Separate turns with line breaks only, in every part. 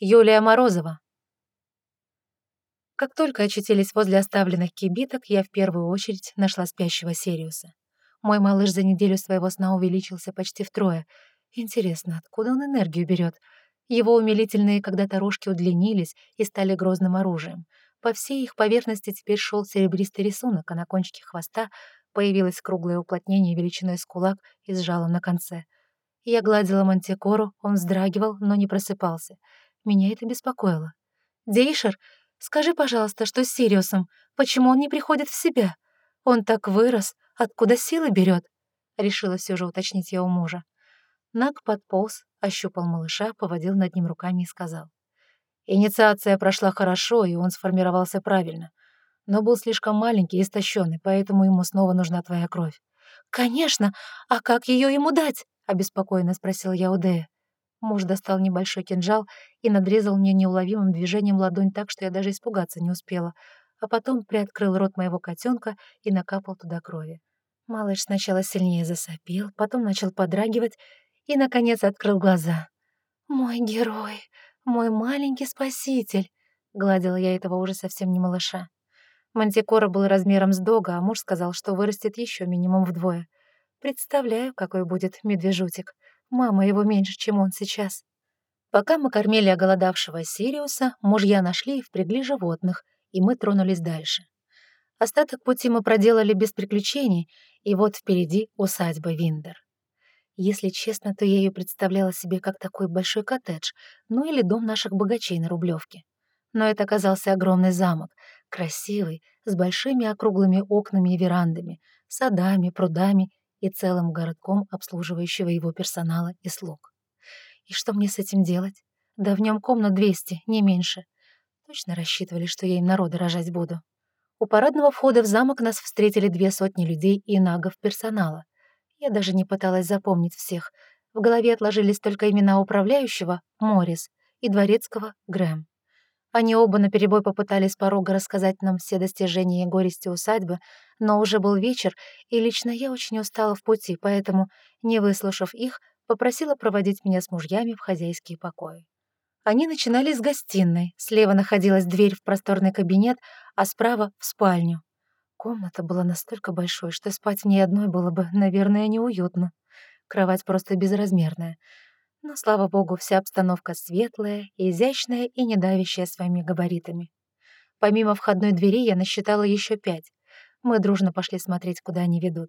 Юлия Морозова. Как только очутились возле оставленных кибиток, я в первую очередь нашла спящего Сириуса. Мой малыш за неделю своего сна увеличился почти втрое. Интересно, откуда он энергию берет? Его умилительные когда-то рожки удлинились и стали грозным оружием. По всей их поверхности теперь шел серебристый рисунок, а на кончике хвоста появилось круглое уплотнение величиной с кулак и с жалом на конце. Я гладила мантикору, он вздрагивал, но не просыпался. Меня это беспокоило. «Дейшер, Скажи, пожалуйста, что с Сириусом? Почему он не приходит в себя? Он так вырос, откуда силы берет? Решила все же уточнить я у мужа. Наг подполз, ощупал малыша, поводил над ним руками и сказал. Инициация прошла хорошо, и он сформировался правильно. Но был слишком маленький и истощенный, поэтому ему снова нужна твоя кровь. «Конечно! А как ее ему дать?» — обеспокоенно спросил я у Дея. Муж достал небольшой кинжал и надрезал мне неуловимым движением ладонь так, что я даже испугаться не успела, а потом приоткрыл рот моего котенка и накапал туда крови. Малыш сначала сильнее засопел, потом начал подрагивать и, наконец, открыл глаза. «Мой герой, мой маленький спаситель!» — гладила я этого уже совсем не малыша. Мантикора был размером с дога, а муж сказал, что вырастет еще минимум вдвое. Представляю, какой будет медвежутик. Мама его меньше, чем он сейчас. Пока мы кормили оголодавшего Сириуса, мужья нашли и впрягли животных, и мы тронулись дальше. Остаток пути мы проделали без приключений, и вот впереди усадьба Виндер. Если честно, то я ее представляла себе как такой большой коттедж, ну или дом наших богачей на Рублевке. Но это оказался огромный замок, красивый, с большими округлыми окнами и верандами, садами, прудами и целым городком обслуживающего его персонала и слуг. И что мне с этим делать? Да в нем комнат 200, не меньше. Точно рассчитывали, что я им народа рожать буду. У парадного входа в замок нас встретили две сотни людей и нагов персонала. Я даже не пыталась запомнить всех. В голове отложились только имена управляющего — Моррис и дворецкого — Грэм. Они оба наперебой попытались порога рассказать нам все достижения и горести усадьбы, но уже был вечер, и лично я очень устала в пути, поэтому, не выслушав их, попросила проводить меня с мужьями в хозяйские покои. Они начинались с гостиной, слева находилась дверь в просторный кабинет, а справа — в спальню. Комната была настолько большой, что спать в ней одной было бы, наверное, неуютно. Кровать просто безразмерная — но, слава богу, вся обстановка светлая, изящная и не давящая своими габаритами. Помимо входной двери я насчитала еще пять. Мы дружно пошли смотреть, куда они ведут.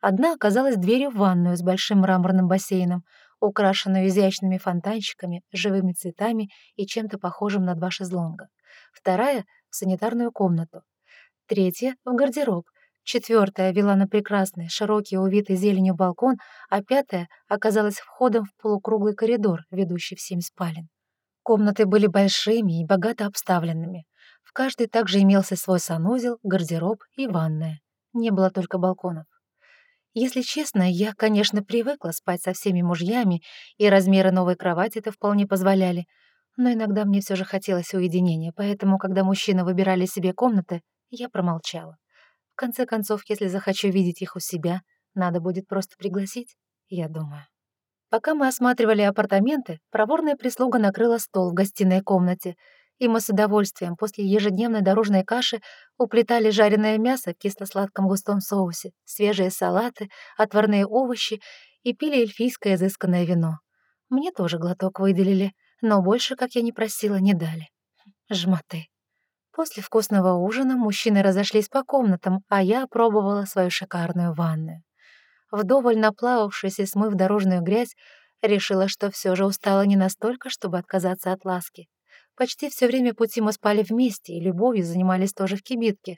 Одна оказалась дверью в ванную с большим мраморным бассейном, украшенную изящными фонтанчиками, живыми цветами и чем-то похожим на два шезлонга. Вторая — в санитарную комнату. Третья — в гардероб — Четвертая вела на прекрасный, широкий, увитый зеленью балкон, а пятая оказалась входом в полукруглый коридор, ведущий в семь спален. Комнаты были большими и богато обставленными. В каждой также имелся свой санузел, гардероб и ванная. Не было только балконов. Если честно, я, конечно, привыкла спать со всеми мужьями, и размеры новой кровати это вполне позволяли, но иногда мне все же хотелось уединения, поэтому, когда мужчины выбирали себе комнаты, я промолчала конце концов, если захочу видеть их у себя, надо будет просто пригласить, я думаю. Пока мы осматривали апартаменты, проворная прислуга накрыла стол в гостиной комнате, и мы с удовольствием после ежедневной дорожной каши уплетали жареное мясо в кисло-сладком густом соусе, свежие салаты, отварные овощи и пили эльфийское изысканное вино. Мне тоже глоток выделили, но больше, как я не просила, не дали. Жмоты. После вкусного ужина мужчины разошлись по комнатам, а я пробовала свою шикарную ванную. Вдоволь наплававшись и смыв дорожную грязь, решила, что все же устала не настолько, чтобы отказаться от ласки. Почти все время пути мы спали вместе и любовью занимались тоже в кибитке.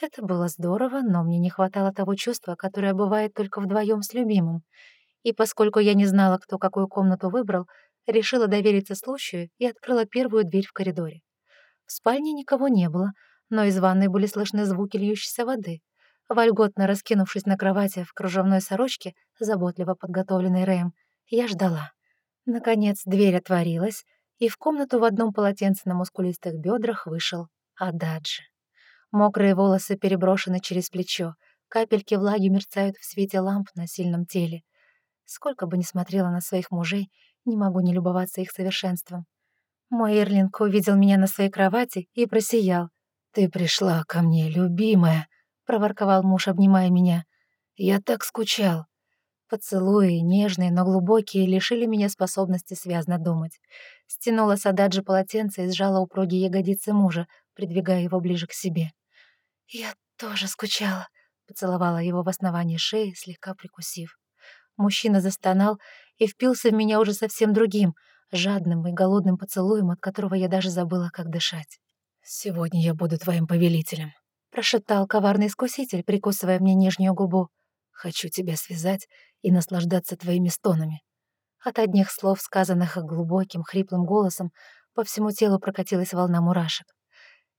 Это было здорово, но мне не хватало того чувства, которое бывает только вдвоем с любимым. И поскольку я не знала, кто какую комнату выбрал, решила довериться случаю и открыла первую дверь в коридоре. В спальне никого не было, но из ванной были слышны звуки льющейся воды. Вольготно раскинувшись на кровати в кружевной сорочке, заботливо подготовленной Рэем, я ждала. Наконец дверь отворилась, и в комнату в одном полотенце на мускулистых бедрах вышел Ададжи. Мокрые волосы переброшены через плечо, капельки влаги мерцают в свете ламп на сильном теле. Сколько бы ни смотрела на своих мужей, не могу не любоваться их совершенством. Мой Эрлинг увидел меня на своей кровати и просиял. «Ты пришла ко мне, любимая», — проворковал муж, обнимая меня. «Я так скучал». Поцелуи, нежные, но глубокие, лишили меня способности связно думать. Стянула с Ададжи полотенце и сжала упругие ягодицы мужа, придвигая его ближе к себе. «Я тоже скучала», — поцеловала его в основании шеи, слегка прикусив. Мужчина застонал и впился в меня уже совсем другим, жадным и голодным поцелуем, от которого я даже забыла, как дышать. «Сегодня я буду твоим повелителем», — прошептал коварный искуситель, прикусывая мне нижнюю губу. «Хочу тебя связать и наслаждаться твоими стонами». От одних слов, сказанных глубоким, хриплым голосом, по всему телу прокатилась волна мурашек.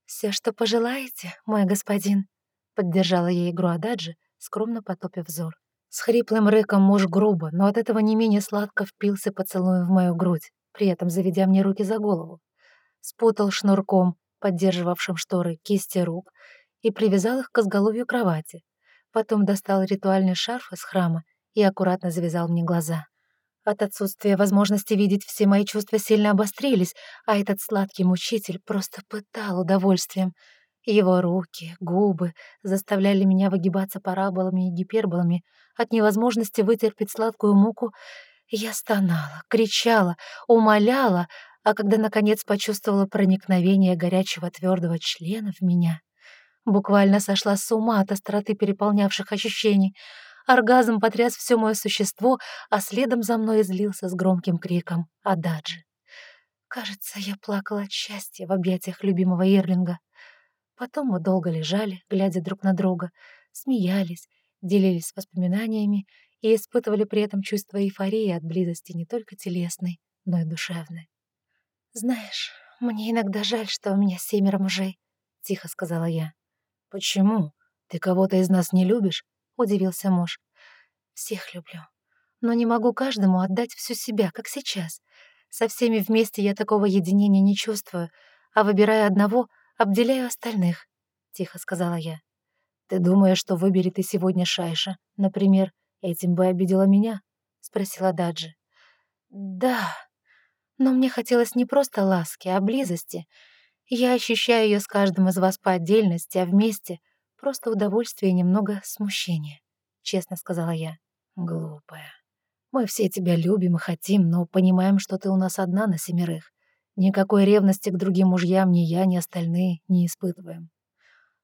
«Все, что пожелаете, мой господин», — поддержала ей игру Ададжи, скромно потопив взор. С хриплым рыком муж грубо, но от этого не менее сладко впился поцелуем в мою грудь, при этом заведя мне руки за голову. Спутал шнурком, поддерживавшим шторы, кисти рук, и привязал их к изголовью кровати. Потом достал ритуальный шарф из храма и аккуратно завязал мне глаза. От отсутствия возможности видеть все мои чувства сильно обострились, а этот сладкий мучитель просто пытал удовольствием. Его руки, губы заставляли меня выгибаться параболами и гиперболами. От невозможности вытерпеть сладкую муку я стонала, кричала, умоляла, а когда, наконец, почувствовала проникновение горячего твердого члена в меня, буквально сошла с ума от остроты переполнявших ощущений — Оргазм потряс все мое существо, а следом за мной излился с громким криком «Ададжи!». Кажется, я плакала от счастья в объятиях любимого Ирлинга. Потом мы долго лежали, глядя друг на друга, смеялись, делились воспоминаниями и испытывали при этом чувство эйфории от близости не только телесной, но и душевной. «Знаешь, мне иногда жаль, что у меня семеро мужей», — тихо сказала я. «Почему? Ты кого-то из нас не любишь?» удивился муж. «Всех люблю, но не могу каждому отдать всю себя, как сейчас. Со всеми вместе я такого единения не чувствую, а выбирая одного, обделяю остальных», — тихо сказала я. «Ты думаешь, что выбери ты сегодня Шайша, например, этим бы обидела меня?» — спросила Даджи. «Да, но мне хотелось не просто ласки, а близости. Я ощущаю ее с каждым из вас по отдельности, а вместе Просто удовольствие и немного смущения, честно сказала я. Глупая. Мы все тебя любим и хотим, но понимаем, что ты у нас одна на семерых. Никакой ревности к другим мужьям ни я, ни остальные не испытываем.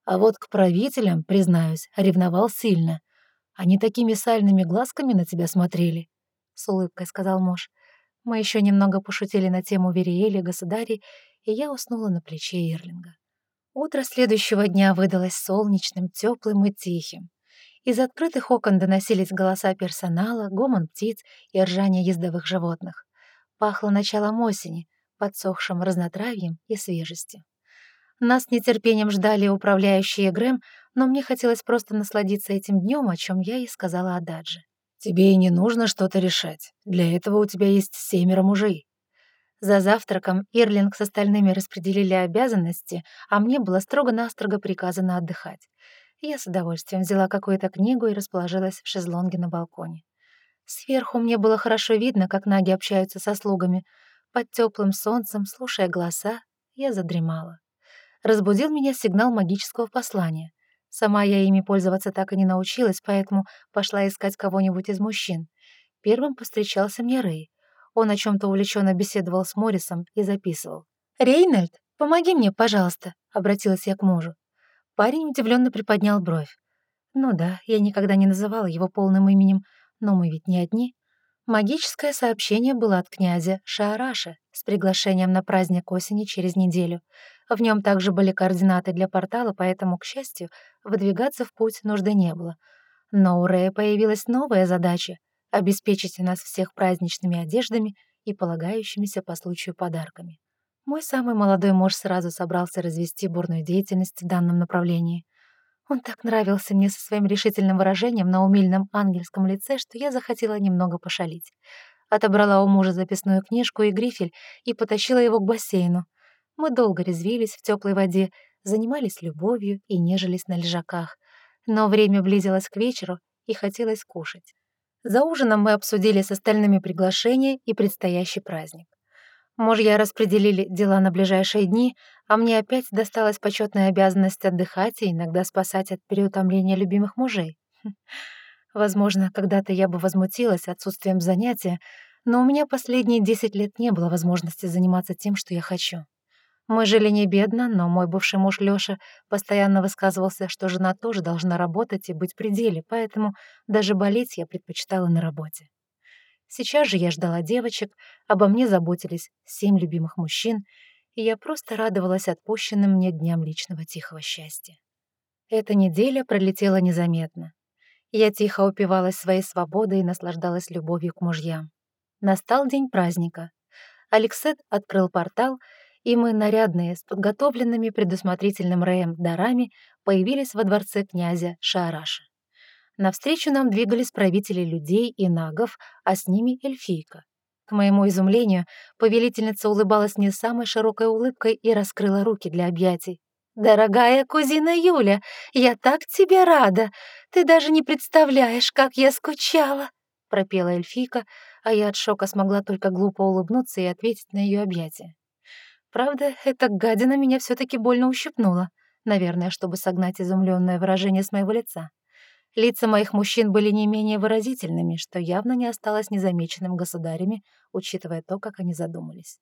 А вот к правителям, признаюсь, ревновал сильно. Они такими сальными глазками на тебя смотрели, — с улыбкой сказал муж. Мы еще немного пошутили на тему Вериэли, государей, и я уснула на плече Ирлинга. Утро следующего дня выдалось солнечным, теплым и тихим. Из открытых окон доносились голоса персонала, гомон птиц и ржание ездовых животных. Пахло началом осени, подсохшим разнотравьем и свежестью. Нас с нетерпением ждали управляющие Грэм, но мне хотелось просто насладиться этим днем, о чем я и сказала Ададже. «Тебе и не нужно что-то решать. Для этого у тебя есть семеро мужей. За завтраком Ирлинг с остальными распределили обязанности, а мне было строго-настрого приказано отдыхать. Я с удовольствием взяла какую-то книгу и расположилась в шезлонге на балконе. Сверху мне было хорошо видно, как наги общаются со слугами. Под теплым солнцем, слушая голоса, я задремала. Разбудил меня сигнал магического послания. Сама я ими пользоваться так и не научилась, поэтому пошла искать кого-нибудь из мужчин. Первым повстречался мне Рэй. Он о чем то увлеченно беседовал с Моррисом и записывал. «Рейнольд, помоги мне, пожалуйста», — обратилась я к мужу. Парень удивленно приподнял бровь. «Ну да, я никогда не называла его полным именем, но мы ведь не одни». Магическое сообщение было от князя Шаараша с приглашением на праздник осени через неделю. В нем также были координаты для портала, поэтому, к счастью, выдвигаться в путь нужды не было. Но у Рэя появилась новая задача обеспечить нас всех праздничными одеждами и полагающимися по случаю подарками. Мой самый молодой муж сразу собрался развести бурную деятельность в данном направлении. Он так нравился мне со своим решительным выражением на умильном ангельском лице, что я захотела немного пошалить. Отобрала у мужа записную книжку и грифель и потащила его к бассейну. Мы долго резвились в теплой воде, занимались любовью и нежились на лежаках. Но время близилось к вечеру, и хотелось кушать. За ужином мы обсудили с остальными приглашение и предстоящий праздник. Мужья распределили дела на ближайшие дни, а мне опять досталась почетная обязанность отдыхать и иногда спасать от переутомления любимых мужей. Хм. Возможно, когда-то я бы возмутилась отсутствием занятия, но у меня последние десять лет не было возможности заниматься тем, что я хочу. Мы жили не бедно, но мой бывший муж Лёша постоянно высказывался, что жена тоже должна работать и быть при деле, поэтому даже болеть я предпочитала на работе. Сейчас же я ждала девочек, обо мне заботились семь любимых мужчин, и я просто радовалась отпущенным мне дням личного тихого счастья. Эта неделя пролетела незаметно. Я тихо упивалась своей свободой и наслаждалась любовью к мужьям. Настал день праздника. Алексет открыл портал, и мы, нарядные, с подготовленными предусмотрительным Рэем дарами, появились во дворце князя Шаараша. Навстречу нам двигались правители людей и нагов, а с ними эльфийка. К моему изумлению, повелительница улыбалась не самой широкой улыбкой и раскрыла руки для объятий. «Дорогая кузина Юля, я так тебе рада! Ты даже не представляешь, как я скучала!» — пропела эльфийка, а я от шока смогла только глупо улыбнуться и ответить на ее объятие. Правда, эта гадина меня все таки больно ущипнула, наверное, чтобы согнать изумленное выражение с моего лица. Лица моих мужчин были не менее выразительными, что явно не осталось незамеченным государями, учитывая то, как они задумались.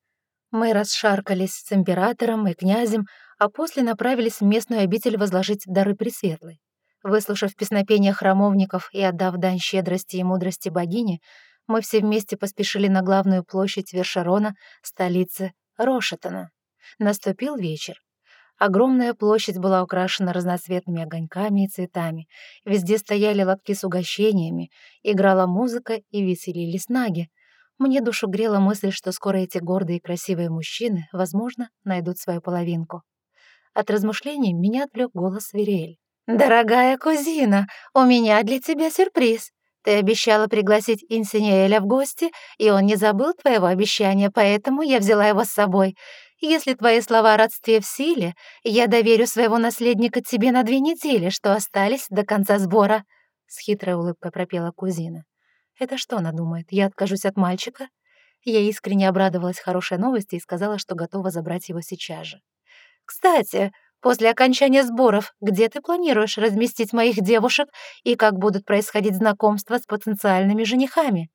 Мы расшаркались с императором и князем, а после направились в местную обитель возложить дары Пресветлой. Выслушав песнопения храмовников и отдав дань щедрости и мудрости богини, мы все вместе поспешили на главную площадь Вершерона, столицы Рошетона. Наступил вечер. Огромная площадь была украшена разноцветными огоньками и цветами. Везде стояли лотки с угощениями, играла музыка и веселились наги. Мне душу грела мысль, что скоро эти гордые и красивые мужчины, возможно, найдут свою половинку. От размышлений меня отвлек голос Вериэль. «Дорогая кузина, у меня для тебя сюрприз. Ты обещала пригласить Инсинеэля в гости, и он не забыл твоего обещания, поэтому я взяла его с собой. Если твои слова о родстве в силе, я доверю своего наследника тебе на две недели, что остались до конца сбора», — с хитрой улыбкой пропела кузина. «Это что она думает? Я откажусь от мальчика?» Я искренне обрадовалась хорошей новости и сказала, что готова забрать его сейчас же. «Кстати, после окончания сборов, где ты планируешь разместить моих девушек и как будут происходить знакомства с потенциальными женихами?»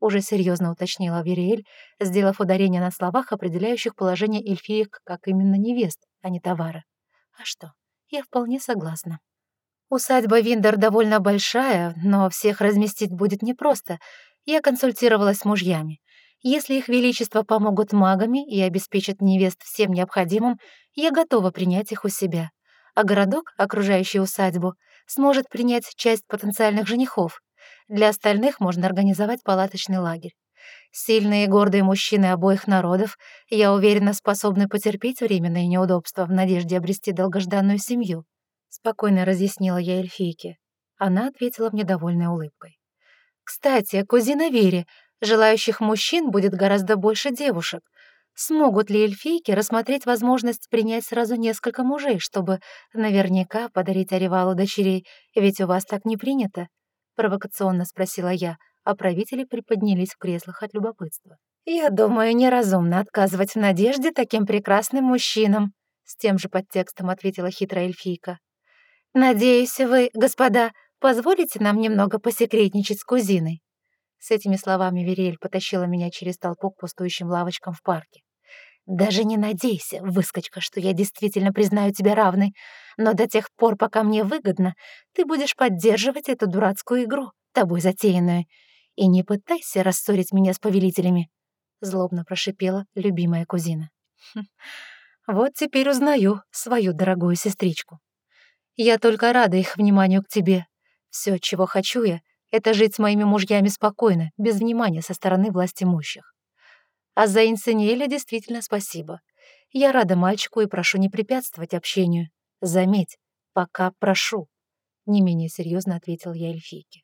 уже серьезно уточнила Вериэль, сделав ударение на словах, определяющих положение эльфиек как именно невест, а не товара. А что, я вполне согласна. Усадьба Виндер довольно большая, но всех разместить будет непросто. Я консультировалась с мужьями. Если их величество помогут магами и обеспечат невест всем необходимым, я готова принять их у себя. А городок, окружающий усадьбу, сможет принять часть потенциальных женихов. Для остальных можно организовать палаточный лагерь. Сильные и гордые мужчины обоих народов, я уверена, способны потерпеть временные неудобства в надежде обрести долгожданную семью. Спокойно разъяснила я эльфийке. Она ответила мне довольной улыбкой. «Кстати, кузина Вере, желающих мужчин будет гораздо больше девушек. Смогут ли эльфийки рассмотреть возможность принять сразу несколько мужей, чтобы наверняка подарить Оревалу дочерей, ведь у вас так не принято?» провокационно спросила я, а правители приподнялись в креслах от любопытства. «Я думаю, неразумно отказывать в надежде таким прекрасным мужчинам», с тем же подтекстом ответила хитрая эльфийка. «Надеюсь, вы, господа, позволите нам немного посекретничать с кузиной?» С этими словами Вериэль потащила меня через толпу к пустующим лавочкам в парке. Даже не надейся, выскочка, что я действительно признаю тебя равной, но до тех пор, пока мне выгодно, ты будешь поддерживать эту дурацкую игру, тобой затеянную, и не пытайся рассорить меня с повелителями», — злобно прошипела любимая кузина. Хм, «Вот теперь узнаю свою дорогую сестричку. Я только рада их вниманию к тебе. Все, чего хочу я, это жить с моими мужьями спокойно, без внимания со стороны власть имущих. А за Инсенеля действительно спасибо. Я рада мальчику и прошу не препятствовать общению. Заметь, пока прошу. Не менее серьезно ответил я эльфийке.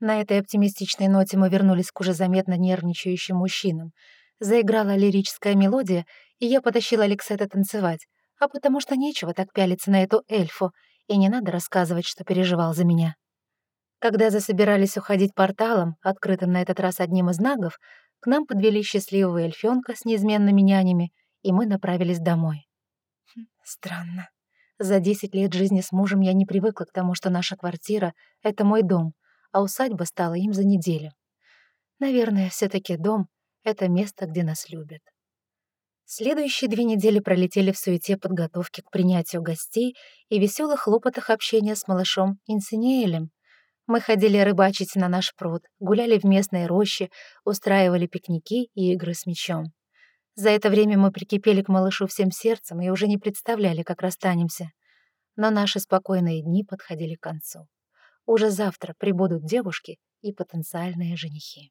На этой оптимистичной ноте мы вернулись к уже заметно нервничающим мужчинам. Заиграла лирическая мелодия, и я потащила Алексета танцевать, а потому что нечего так пялиться на эту эльфу, и не надо рассказывать, что переживал за меня. Когда засобирались уходить порталом, открытым на этот раз одним из нагов, К нам подвели счастливого эльфёнка с неизменными нянями, и мы направились домой. Хм, странно. За 10 лет жизни с мужем я не привыкла к тому, что наша квартира — это мой дом, а усадьба стала им за неделю. Наверное, все таки дом — это место, где нас любят. Следующие две недели пролетели в суете подготовки к принятию гостей и веселых хлопотах общения с малышом Инсиниэлем. Мы ходили рыбачить на наш пруд, гуляли в местной роще, устраивали пикники и игры с мячом. За это время мы прикипели к малышу всем сердцем и уже не представляли, как расстанемся. Но наши спокойные дни подходили к концу. Уже завтра прибудут девушки и потенциальные женихи.